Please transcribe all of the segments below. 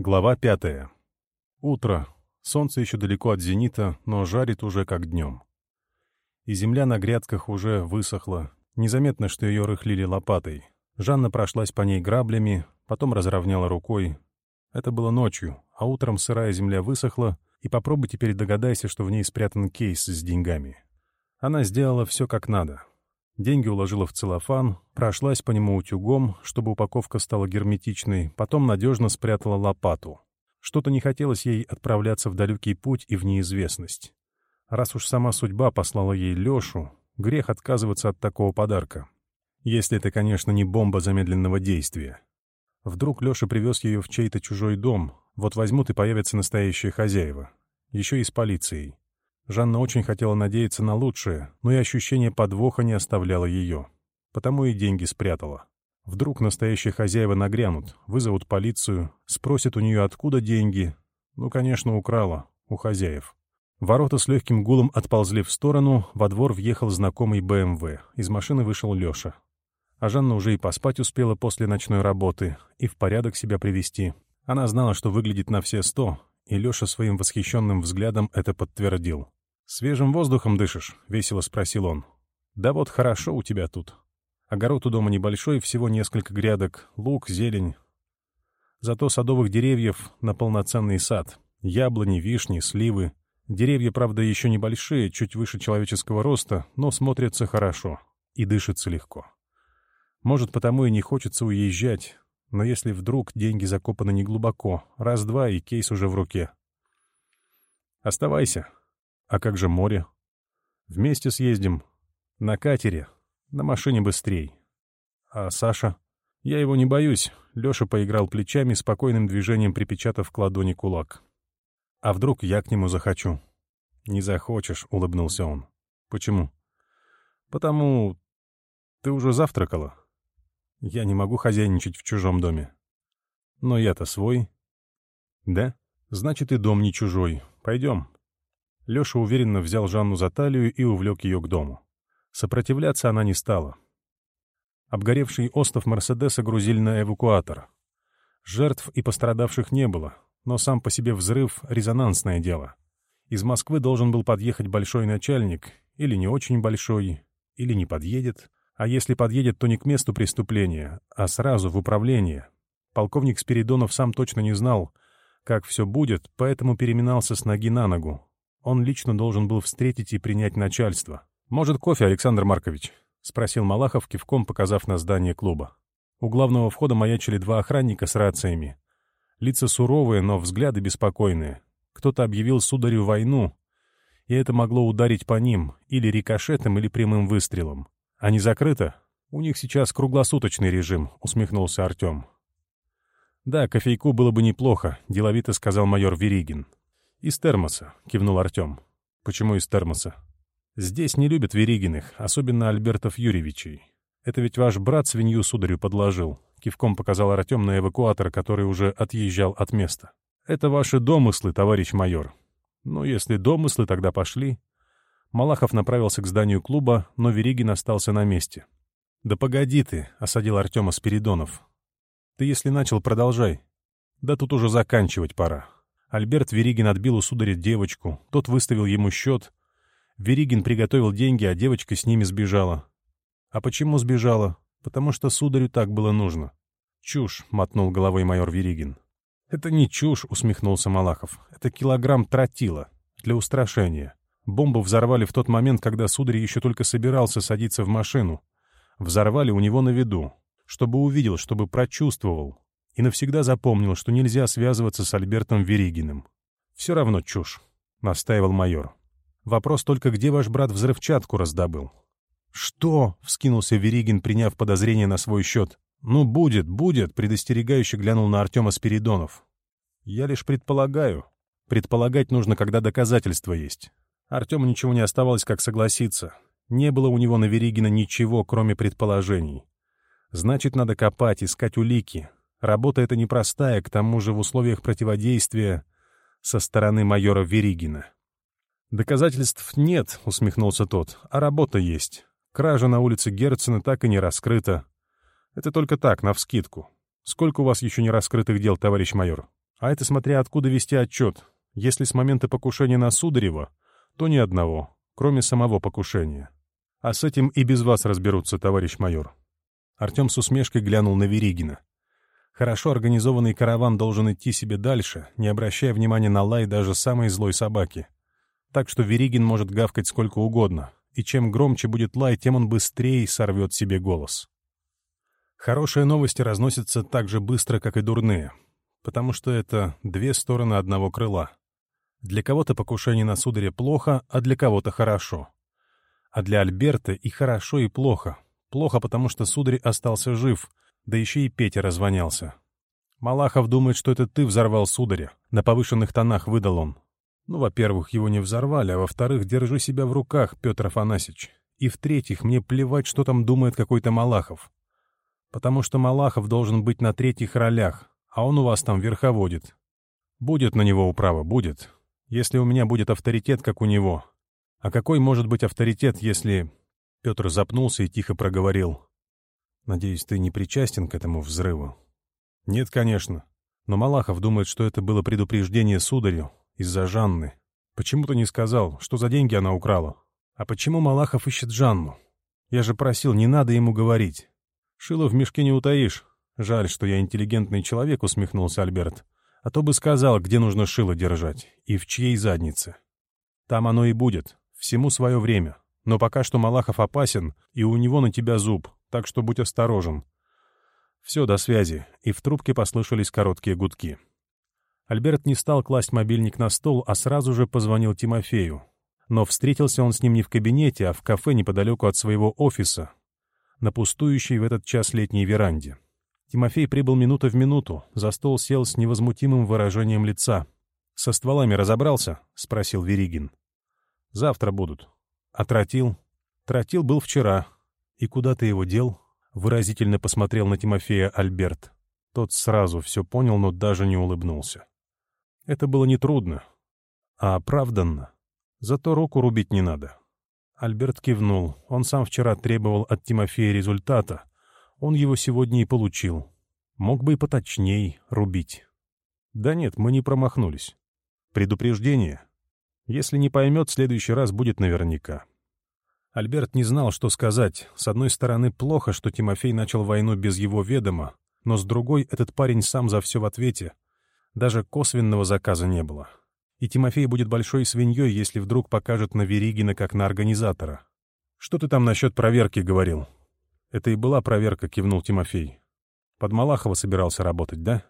Глава пятая. Утро. Солнце еще далеко от зенита, но жарит уже как днем. И земля на грядках уже высохла. Незаметно, что ее рыхлили лопатой. Жанна прошлась по ней граблями, потом разровняла рукой. Это было ночью, а утром сырая земля высохла, и попробуй теперь догадайся, что в ней спрятан кейс с деньгами. Она сделала все как надо. Деньги уложила в целлофан, прошлась по нему утюгом, чтобы упаковка стала герметичной, потом надежно спрятала лопату. Что-то не хотелось ей отправляться в далекий путь и в неизвестность. Раз уж сама судьба послала ей Лешу, грех отказываться от такого подарка. Если это, конечно, не бомба замедленного действия. Вдруг Леша привез ее в чей-то чужой дом, вот возьмут и появятся настоящие хозяева. Еще и с полицией. Жанна очень хотела надеяться на лучшее, но и ощущение подвоха не оставляло ее. Потому и деньги спрятала. Вдруг настоящие хозяева нагрянут, вызовут полицию, спросят у нее, откуда деньги. Ну, конечно, украла. У хозяев. Ворота с легким гулом отползли в сторону, во двор въехал знакомый БМВ. Эм Из машины вышел Леша. А Жанна уже и поспать успела после ночной работы, и в порядок себя привести. Она знала, что выглядит на все сто, и Леша своим восхищенным взглядом это подтвердил. «Свежим воздухом дышишь?» — весело спросил он. «Да вот хорошо у тебя тут. Огород у дома небольшой, всего несколько грядок, лук, зелень. Зато садовых деревьев на полноценный сад. Яблони, вишни, сливы. Деревья, правда, еще небольшие, чуть выше человеческого роста, но смотрятся хорошо и дышится легко. Может, потому и не хочется уезжать, но если вдруг деньги закопаны неглубоко, раз-два и кейс уже в руке. Оставайся, а как же море? Вместе съездим. На катере. На машине быстрей. А Саша? Я его не боюсь. Леша поиграл плечами, спокойным движением припечатав к ладони кулак. А вдруг я к нему захочу? Не захочешь, улыбнулся он. Почему? Потому ты уже завтракала. Я не могу хозяйничать в чужом доме. Но я-то свой. Да? Значит, и дом не чужой. Пойдем. Леша уверенно взял Жанну за талию и увлек ее к дому. Сопротивляться она не стала. Обгоревший остов Мерседеса грузили на эвакуатор. Жертв и пострадавших не было, но сам по себе взрыв — резонансное дело. Из Москвы должен был подъехать большой начальник, или не очень большой, или не подъедет. А если подъедет, то не к месту преступления, а сразу в управление. Полковник Спиридонов сам точно не знал, как все будет, поэтому переминался с ноги на ногу, он лично должен был встретить и принять начальство. «Может, кофе, Александр Маркович?» — спросил Малахов, кивком показав на здание клуба. У главного входа маячили два охранника с рациями. Лица суровые, но взгляды беспокойные. Кто-то объявил сударю войну, и это могло ударить по ним, или рикошетом, или прямым выстрелом. «А не закрыто? У них сейчас круглосуточный режим», — усмехнулся Артем. «Да, кофейку было бы неплохо», — деловито сказал майор Веригин. «Из термоса», — кивнул Артем. «Почему из термоса?» «Здесь не любят Веригиных, особенно Альбертов Юрьевичей. Это ведь ваш брат свинью сударю подложил», — кивком показал Артем на эвакуатор, который уже отъезжал от места. «Это ваши домыслы, товарищ майор». «Ну, если домыслы, тогда пошли». Малахов направился к зданию клуба, но Веригин остался на месте. «Да погоди ты», — осадил Артема Спиридонов. «Ты если начал, продолжай. Да тут уже заканчивать пора. Альберт Веригин отбил у сударя девочку, тот выставил ему счет. Веригин приготовил деньги, а девочка с ними сбежала. А почему сбежала? Потому что сударю так было нужно. Чушь, мотнул головой майор Веригин. Это не чушь, усмехнулся Малахов. Это килограмм тротила для устрашения. Бомбу взорвали в тот момент, когда сударь еще только собирался садиться в машину. Взорвали у него на виду, чтобы увидел, чтобы прочувствовал, и навсегда запомнил, что нельзя связываться с Альбертом Веригиным. «Все равно чушь», — настаивал майор. «Вопрос только, где ваш брат взрывчатку раздобыл?» «Что?» — вскинулся Веригин, приняв подозрение на свой счет. «Ну, будет, будет», — предостерегающе глянул на Артема Спиридонов. «Я лишь предполагаю. Предполагать нужно, когда доказательства есть». Артему ничего не оставалось, как согласиться. Не было у него на Веригина ничего, кроме предположений. Значит, надо копать, искать улики, Работа эта непростая, к тому же в условиях противодействия со стороны майора Веригина. «Доказательств нет», — усмехнулся тот, — «а работа есть. Кража на улице Герцена так и не раскрыта. Это только так, навскидку. Сколько у вас еще не раскрытых дел, товарищ майор? А это смотря откуда вести отчет. Если с момента покушения на Сударева, то ни одного, кроме самого покушения. А с этим и без вас разберутся, товарищ майор». Артем с усмешкой глянул на Веригина. Хорошо организованный караван должен идти себе дальше, не обращая внимания на лай даже самой злой собаки. Так что Веригин может гавкать сколько угодно, и чем громче будет лай, тем он быстрее сорвет себе голос. Хорошие новости разносятся так же быстро, как и дурные, потому что это две стороны одного крыла. Для кого-то покушение на сударя плохо, а для кого-то хорошо. А для Альберта и хорошо, и плохо. Плохо, потому что сударь остался жив — да еще и Петя развонялся. «Малахов думает, что это ты взорвал сударя», — на повышенных тонах выдал он. «Ну, во-первых, его не взорвали, а во-вторых, держу себя в руках, Петр Афанасьевич. И в-третьих, мне плевать, что там думает какой-то Малахов. Потому что Малахов должен быть на третьих ролях, а он у вас там верховодит. Будет на него управа, будет. Если у меня будет авторитет, как у него. А какой может быть авторитет, если...» Петр запнулся и тихо проговорил. Надеюсь, ты не причастен к этому взрыву?» «Нет, конечно. Но Малахов думает, что это было предупреждение сударю из-за Жанны. Почему ты не сказал, что за деньги она украла? А почему Малахов ищет Жанну? Я же просил, не надо ему говорить. Шило в мешке не утаишь. Жаль, что я интеллигентный человек, усмехнулся Альберт. А то бы сказал, где нужно шило держать и в чьей заднице. Там оно и будет, всему свое время. Но пока что Малахов опасен, и у него на тебя зуб так что будь осторожен. Все, до связи, и в трубке послышались короткие гудки. Альберт не стал класть мобильник на стол, а сразу же позвонил Тимофею. Но встретился он с ним не в кабинете, а в кафе неподалеку от своего офиса, на пустующей в этот час летней веранде. Тимофей прибыл минута в минуту, за стол сел с невозмутимым выражением лица. «Со стволами разобрался?» — спросил Веригин. «Завтра будут». «Отратил?» Тротил был вчера, «И куда ты его дел?» — выразительно посмотрел на Тимофея Альберт. Тот сразу все понял, но даже не улыбнулся. Это было нетрудно, а оправданно. Зато руку рубить не надо. Альберт кивнул. Он сам вчера требовал от Тимофея результата. Он его сегодня и получил. Мог бы и поточней рубить. Да нет, мы не промахнулись. Предупреждение. Если не поймет, в следующий раз будет наверняка. Альберт не знал, что сказать. С одной стороны, плохо, что Тимофей начал войну без его ведома, но с другой, этот парень сам за все в ответе. Даже косвенного заказа не было. И Тимофей будет большой свиньей, если вдруг покажет на Веригина как на организатора. «Что ты там насчет проверки говорил?» «Это и была проверка», — кивнул Тимофей. «Под Малахова собирался работать, да?»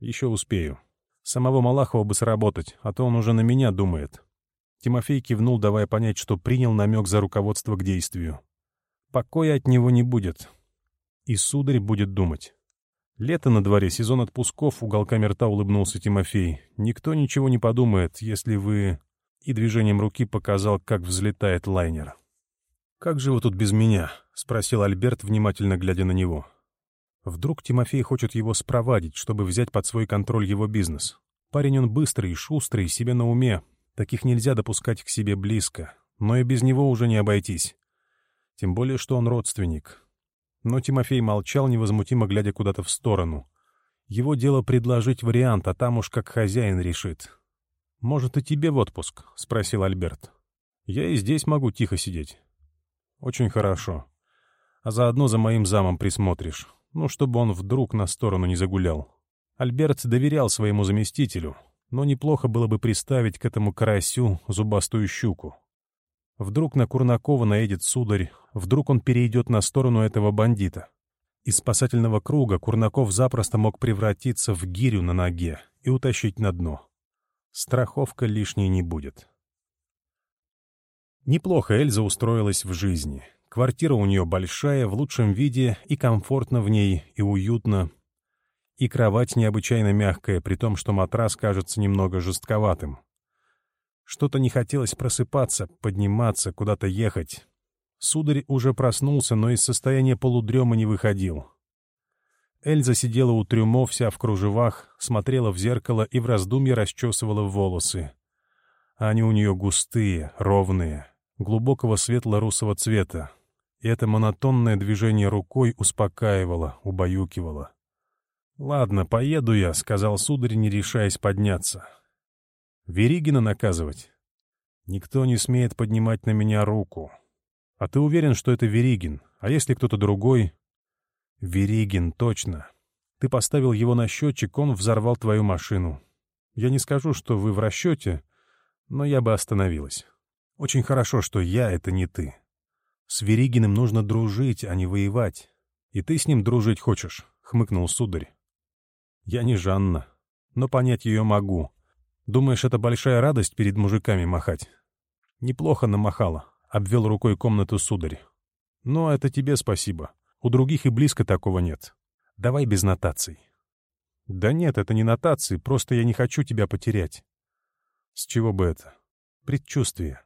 «Еще успею. Самого Малахова бы сработать, а то он уже на меня думает. Тимофей кивнул, давая понять, что принял намек за руководство к действию. Покоя от него не будет. И сударь будет думать. Лето на дворе, сезон отпусков, уголками рта улыбнулся Тимофей. Никто ничего не подумает, если вы... И движением руки показал, как взлетает лайнер. «Как же вы тут без меня?» — спросил Альберт, внимательно глядя на него. Вдруг Тимофей хочет его спровадить, чтобы взять под свой контроль его бизнес. Парень он быстрый, шустрый, себе на уме, Таких нельзя допускать к себе близко, но и без него уже не обойтись. Тем более, что он родственник. Но Тимофей молчал, невозмутимо глядя куда-то в сторону. Его дело предложить вариант, а там уж как хозяин решит. «Может, и тебе в отпуск?» — спросил Альберт. «Я и здесь могу тихо сидеть». «Очень хорошо. А заодно за моим замом присмотришь. Ну, чтобы он вдруг на сторону не загулял». Альберт доверял своему заместителю — но неплохо было бы приставить к этому карасю зубастую щуку. Вдруг на Курнакова наедет сударь, вдруг он перейдет на сторону этого бандита. Из спасательного круга Курнаков запросто мог превратиться в гирю на ноге и утащить на дно. Страховка лишней не будет. Неплохо Эльза устроилась в жизни. Квартира у нее большая, в лучшем виде, и комфортно в ней, и уютно — и кровать необычайно мягкая, при том, что матрас кажется немного жестковатым. Что-то не хотелось просыпаться, подниматься, куда-то ехать. Сударь уже проснулся, но из состояния полудрема не выходил. Эльза сидела у трюмо, вся в кружевах, смотрела в зеркало и в раздумье расчесывала волосы. Они у нее густые, ровные, глубокого светло-русого цвета. И это монотонное движение рукой успокаивало, убаюкивало. «Ладно, поеду я», — сказал сударь, не решаясь подняться. «Веригина наказывать?» «Никто не смеет поднимать на меня руку. А ты уверен, что это Веригин? А если кто-то другой?» «Веригин, точно. Ты поставил его на счетчик, он взорвал твою машину. Я не скажу, что вы в расчете, но я бы остановилась. Очень хорошо, что я — это не ты. С Веригиным нужно дружить, а не воевать. И ты с ним дружить хочешь», — хмыкнул сударь. Я не Жанна, но понять ее могу. Думаешь, это большая радость перед мужиками махать? Неплохо намахала, обвел рукой комнату сударь. Но это тебе спасибо. У других и близко такого нет. Давай без нотаций. Да нет, это не нотации, просто я не хочу тебя потерять. С чего бы это? Предчувствие.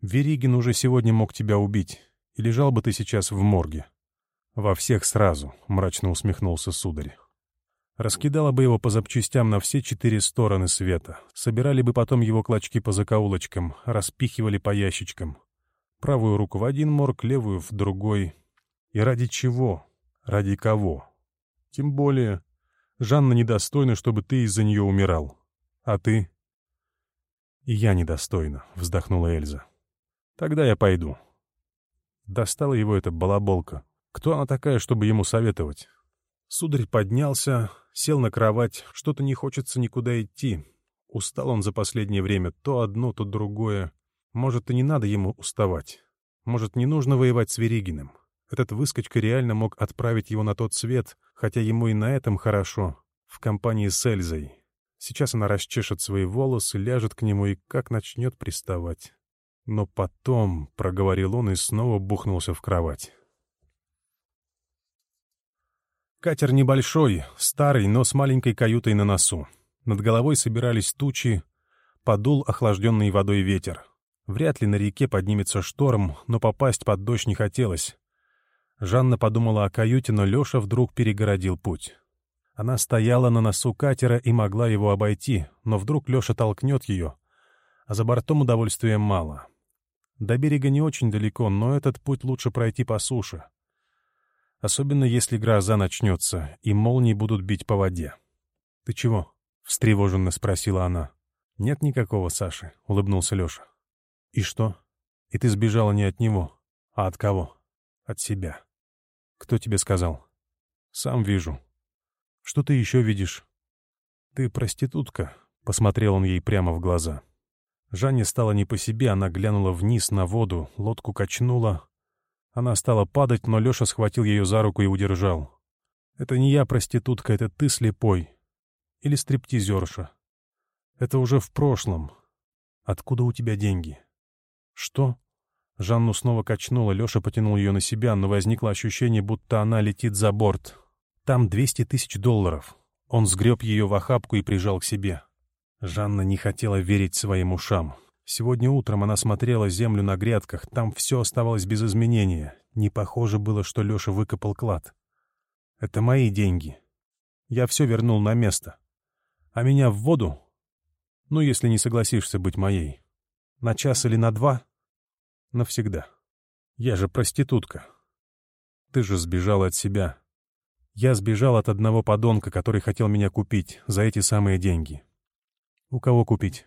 Веригин уже сегодня мог тебя убить, и лежал бы ты сейчас в морге. Во всех сразу, мрачно усмехнулся сударь. Раскидала бы его по запчастям на все четыре стороны света. Собирали бы потом его клочки по закоулочкам, распихивали по ящичкам. Правую руку в один морг, левую в другой. И ради чего? Ради кого? Тем более, Жанна недостойна, чтобы ты из-за нее умирал. А ты? И я недостойна, вздохнула Эльза. Тогда я пойду. Достала его эта балаболка. Кто она такая, чтобы ему советовать? Сударь поднялся, сел на кровать, что-то не хочется никуда идти. Устал он за последнее время то одно, то другое. Может, и не надо ему уставать. Может, не нужно воевать с Веригиным. Этот выскочка реально мог отправить его на тот свет, хотя ему и на этом хорошо, в компании с Эльзой. Сейчас она расчешет свои волосы, ляжет к нему и как начнет приставать. Но потом, — проговорил он и снова бухнулся в кровать. Катер небольшой, старый, но с маленькой каютой на носу. Над головой собирались тучи, подул охлажденный водой ветер. Вряд ли на реке поднимется шторм, но попасть под дождь не хотелось. Жанна подумала о каюте, но Леша вдруг перегородил путь. Она стояла на носу катера и могла его обойти, но вдруг Леша толкнет ее, а за бортом удовольствия мало. До берега не очень далеко, но этот путь лучше пройти по суше — особенно если гроза начнется, и молнии будут бить по воде. «Ты чего?» — встревоженно спросила она. «Нет никакого Саши», — улыбнулся Леша. «И что? И ты сбежала не от него, а от кого? От себя. Кто тебе сказал?» «Сам вижу». «Что ты еще видишь?» «Ты проститутка», — посмотрел он ей прямо в глаза. Жанне стало не по себе, она глянула вниз на воду, лодку качнула, она стала падать, но Леша схватил ее за руку и удержал. «Это не я, проститутка, это ты слепой. Или стриптизерша. Это уже в прошлом. Откуда у тебя деньги?» «Что?» Жанну снова качнула, Леша потянул ее на себя, но возникло ощущение, будто она летит за борт. «Там 200 тысяч долларов». Он сгреб ее в охапку и прижал к себе. Жанна не хотела верить своим ушам. Сегодня утром она смотрела землю на грядках, там все оставалось без изменения. Не похоже было, что Леша выкопал клад. Это мои деньги. Я все вернул на место. А меня в воду? Ну, если не согласишься быть моей. На час или на два? Навсегда. Я же проститутка. Ты же сбежала от себя. Я сбежал от одного подонка, который хотел меня купить за эти самые деньги. У кого купить?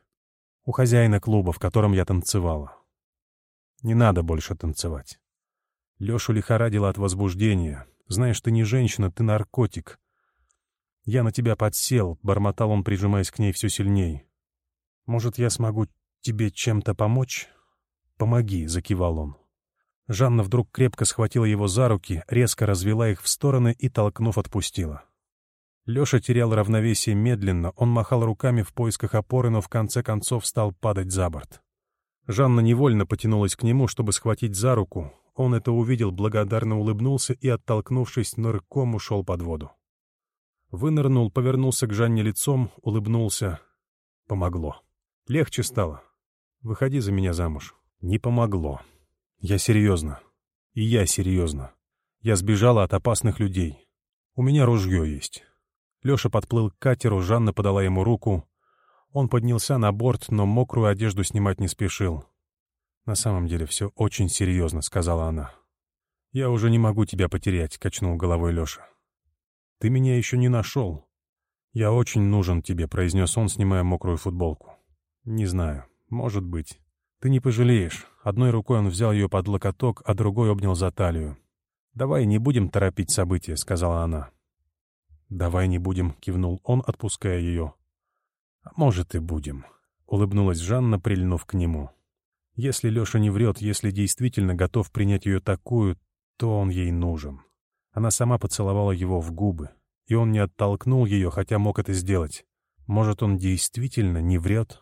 у хозяина клуба, в котором я танцевала. Не надо больше танцевать. Лешу лихорадило от возбуждения. Знаешь, ты не женщина, ты наркотик. Я на тебя подсел, — бормотал он, прижимаясь к ней все сильней. Может, я смогу тебе чем-то помочь? Помоги, — закивал он. Жанна вдруг крепко схватила его за руки, резко развела их в стороны и, толкнув, отпустила. Леша терял равновесие медленно, он махал руками в поисках опоры, но в конце концов стал падать за борт. Жанна невольно потянулась к нему, чтобы схватить за руку. Он это увидел, благодарно улыбнулся и, оттолкнувшись, нырком ушел под воду. Вынырнул, повернулся к Жанне лицом, улыбнулся. Помогло. Легче стало. Выходи за меня замуж. Не помогло. Я серьезно. И я серьезно. Я сбежала от опасных людей. У меня ружье есть. Леша подплыл к катеру, Жанна подала ему руку. Он поднялся на борт, но мокрую одежду снимать не спешил. «На самом деле все очень серьезно», — сказала она. «Я уже не могу тебя потерять», — качнул головой Леша. «Ты меня еще не нашел». «Я очень нужен тебе», — произнес он, снимая мокрую футболку. «Не знаю. Может быть. Ты не пожалеешь». Одной рукой он взял ее под локоток, а другой обнял за талию. «Давай не будем торопить события», — сказала она. «Давай не будем», — кивнул он, отпуская ее. «А может и будем», — улыбнулась Жанна, прильнув к нему. «Если Леша не врет, если действительно готов принять ее такую, то он ей нужен». Она сама поцеловала его в губы, и он не оттолкнул ее, хотя мог это сделать. Может, он действительно не врет?»